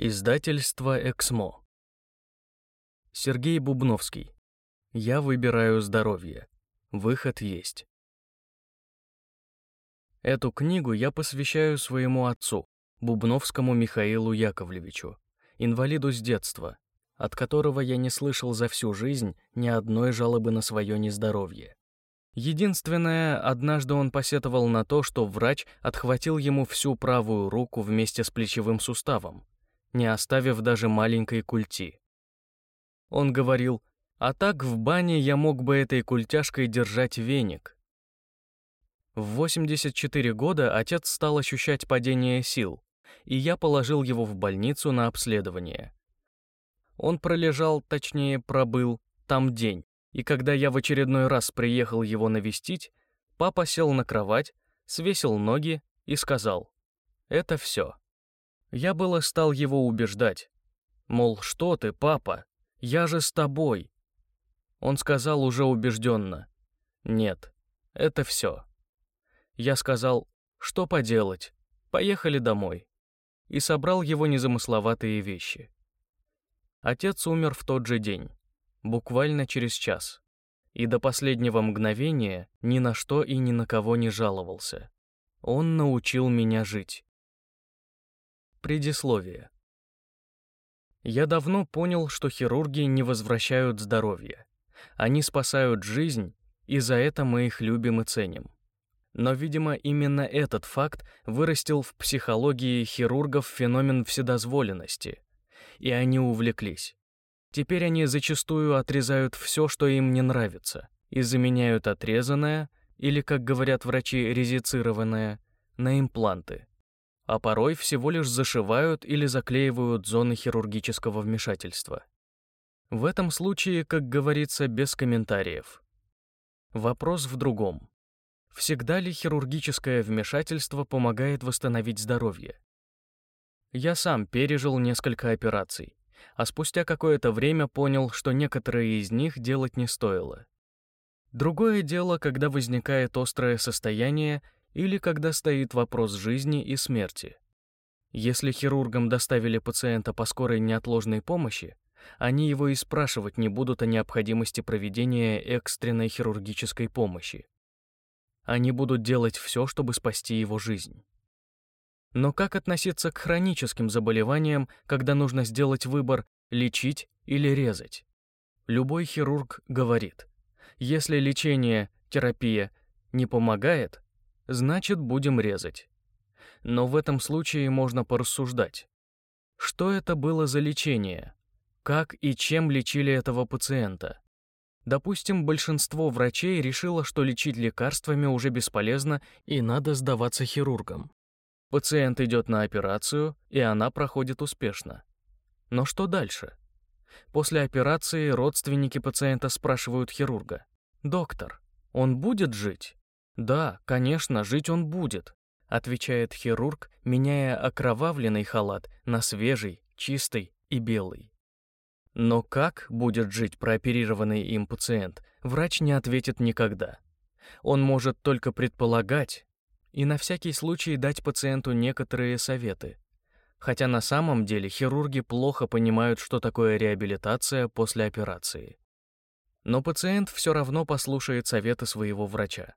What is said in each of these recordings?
Издательство «Эксмо». Сергей Бубновский. Я выбираю здоровье. Выход есть. Эту книгу я посвящаю своему отцу, Бубновскому Михаилу Яковлевичу, инвалиду с детства, от которого я не слышал за всю жизнь ни одной жалобы на свое нездоровье. Единственное, однажды он посетовал на то, что врач отхватил ему всю правую руку вместе с плечевым суставом, не оставив даже маленькой культи. Он говорил, а так в бане я мог бы этой культяшкой держать веник. В 84 года отец стал ощущать падение сил, и я положил его в больницу на обследование. Он пролежал, точнее, пробыл там день, и когда я в очередной раз приехал его навестить, папа сел на кровать, свесил ноги и сказал «Это все». Я было стал его убеждать. Мол, что ты, папа, я же с тобой. Он сказал уже убежденно. Нет, это все. Я сказал, что поделать, поехали домой. И собрал его незамысловатые вещи. Отец умер в тот же день, буквально через час. И до последнего мгновения ни на что и ни на кого не жаловался. Он научил меня жить. Предисловие. Я давно понял, что хирурги не возвращают здоровье. Они спасают жизнь, и за это мы их любим и ценим. Но, видимо, именно этот факт вырастил в психологии хирургов феномен вседозволенности, и они увлеклись. Теперь они зачастую отрезают все, что им не нравится, и заменяют отрезанное, или, как говорят врачи, резицированное, на импланты а порой всего лишь зашивают или заклеивают зоны хирургического вмешательства. В этом случае, как говорится, без комментариев. Вопрос в другом. Всегда ли хирургическое вмешательство помогает восстановить здоровье? Я сам пережил несколько операций, а спустя какое-то время понял, что некоторые из них делать не стоило. Другое дело, когда возникает острое состояние или когда стоит вопрос жизни и смерти. Если хирургам доставили пациента по скорой неотложной помощи, они его и спрашивать не будут о необходимости проведения экстренной хирургической помощи. Они будут делать все, чтобы спасти его жизнь. Но как относиться к хроническим заболеваниям, когда нужно сделать выбор лечить или резать? Любой хирург говорит, если лечение, терапия не помогает, значит, будем резать. Но в этом случае можно порассуждать. Что это было за лечение? Как и чем лечили этого пациента? Допустим, большинство врачей решило, что лечить лекарствами уже бесполезно и надо сдаваться хирургам. Пациент идет на операцию, и она проходит успешно. Но что дальше? После операции родственники пациента спрашивают хирурга. «Доктор, он будет жить?» «Да, конечно, жить он будет», — отвечает хирург, меняя окровавленный халат на свежий, чистый и белый. Но как будет жить прооперированный им пациент, врач не ответит никогда. Он может только предполагать и на всякий случай дать пациенту некоторые советы. Хотя на самом деле хирурги плохо понимают, что такое реабилитация после операции. Но пациент все равно послушает советы своего врача.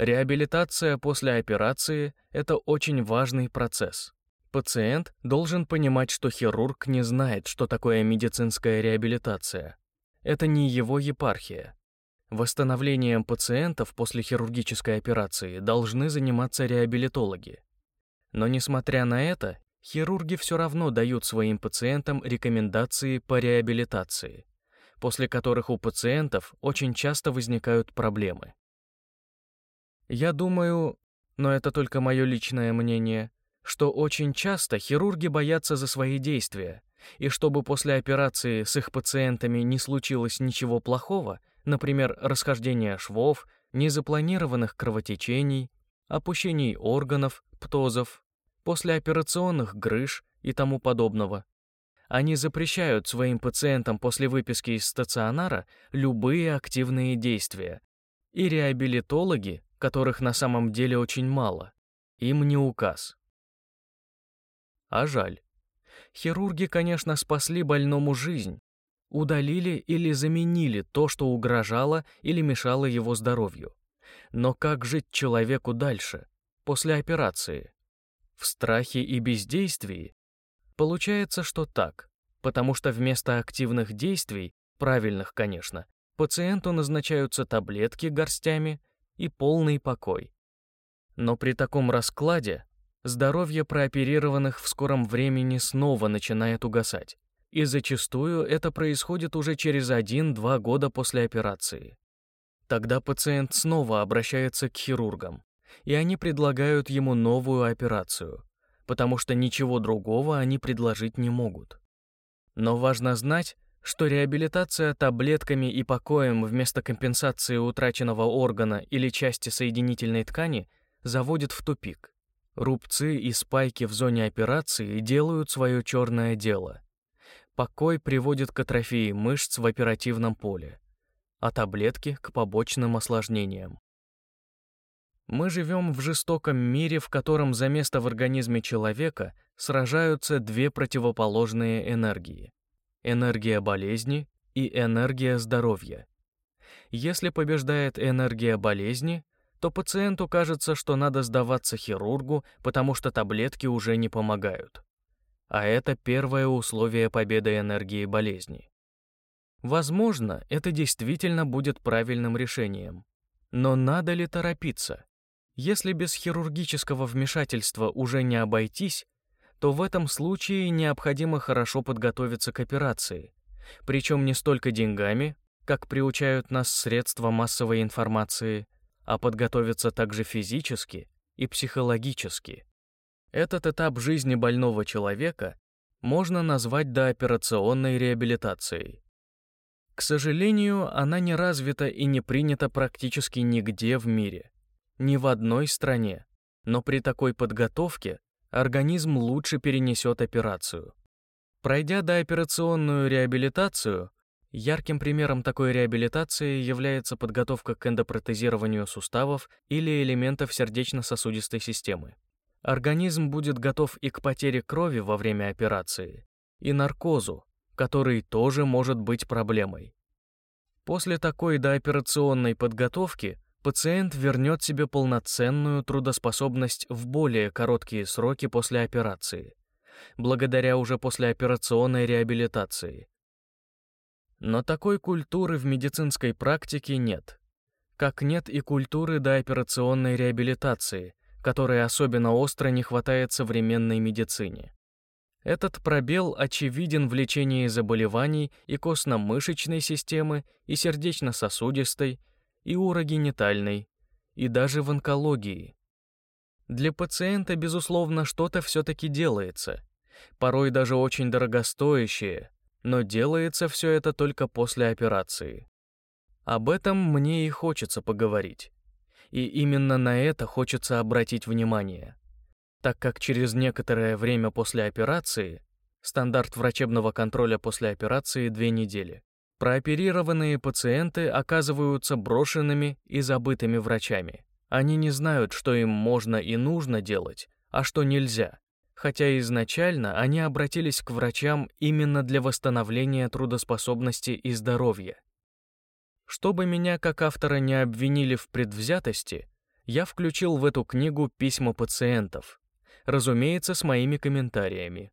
Реабилитация после операции – это очень важный процесс. Пациент должен понимать, что хирург не знает, что такое медицинская реабилитация. Это не его епархия. Восстановлением пациентов после хирургической операции должны заниматься реабилитологи. Но несмотря на это, хирурги все равно дают своим пациентам рекомендации по реабилитации, после которых у пациентов очень часто возникают проблемы. Я думаю, но это только мое личное мнение, что очень часто хирурги боятся за свои действия, и чтобы после операции с их пациентами не случилось ничего плохого, например, расхождения швов, незапланированных кровотечений, опущений органов, птозов, послеоперационных грыж и тому подобного. Они запрещают своим пациентам после выписки из стационара любые активные действия, и реабилитологи которых на самом деле очень мало. Им не указ. А жаль. Хирурги, конечно, спасли больному жизнь, удалили или заменили то, что угрожало или мешало его здоровью. Но как жить человеку дальше, после операции? В страхе и бездействии? Получается, что так, потому что вместо активных действий, правильных, конечно, пациенту назначаются таблетки горстями и полный покой. Но при таком раскладе здоровье прооперированных в скором времени снова начинает угасать, и зачастую это происходит уже через 1-2 года после операции. Тогда пациент снова обращается к хирургам, и они предлагают ему новую операцию, потому что ничего другого они предложить не могут. Но важно знать, что реабилитация таблетками и покоем вместо компенсации утраченного органа или части соединительной ткани заводит в тупик. Рубцы и спайки в зоне операции делают свое черное дело. Покой приводит к атрофии мышц в оперативном поле а таблетки — к побочным осложнениям. Мы живем в жестоком мире, в котором за место в организме человека сражаются две противоположные энергии — энергия болезни и энергия здоровья. Если побеждает энергия болезни, то пациенту кажется, что надо сдаваться хирургу, потому что таблетки уже не помогают. А это первое условие победы энергии болезни. Возможно, это действительно будет правильным решением. Но надо ли торопиться? Если без хирургического вмешательства уже не обойтись, то в этом случае необходимо хорошо подготовиться к операции. Причем не столько деньгами, как приучают нас средства массовой информации, а подготовиться также физически и психологически. Этот этап жизни больного человека можно назвать дооперационной реабилитацией. К сожалению, она не развита и не принята практически нигде в мире. Ни в одной стране. Но при такой подготовке организм лучше перенесет операцию. Пройдя дооперационную реабилитацию, ярким примером такой реабилитации является подготовка к эндопротезированию суставов или элементов сердечно-сосудистой системы. Организм будет готов и к потере крови во время операции, и наркозу, который тоже может быть проблемой. После такой дооперационной подготовки пациент вернет себе полноценную трудоспособность в более короткие сроки после операции, благодаря уже послеоперационной реабилитации. Но такой культуры в медицинской практике нет. Как нет и культуры дооперационной реабилитации, которой особенно остро не хватает современной медицине. Этот пробел очевиден в лечении заболеваний и костно-мышечной системы, и сердечно-сосудистой, и урогенитальной, и даже в онкологии. Для пациента, безусловно, что-то все-таки делается, порой даже очень дорогостоящее, но делается все это только после операции. Об этом мне и хочется поговорить. И именно на это хочется обратить внимание так как через некоторое время после операции, стандарт врачебного контроля после операции две недели, прооперированные пациенты оказываются брошенными и забытыми врачами. Они не знают, что им можно и нужно делать, а что нельзя, хотя изначально они обратились к врачам именно для восстановления трудоспособности и здоровья. Чтобы меня как автора не обвинили в предвзятости, я включил в эту книгу письма пациентов, разумеется, с моими комментариями.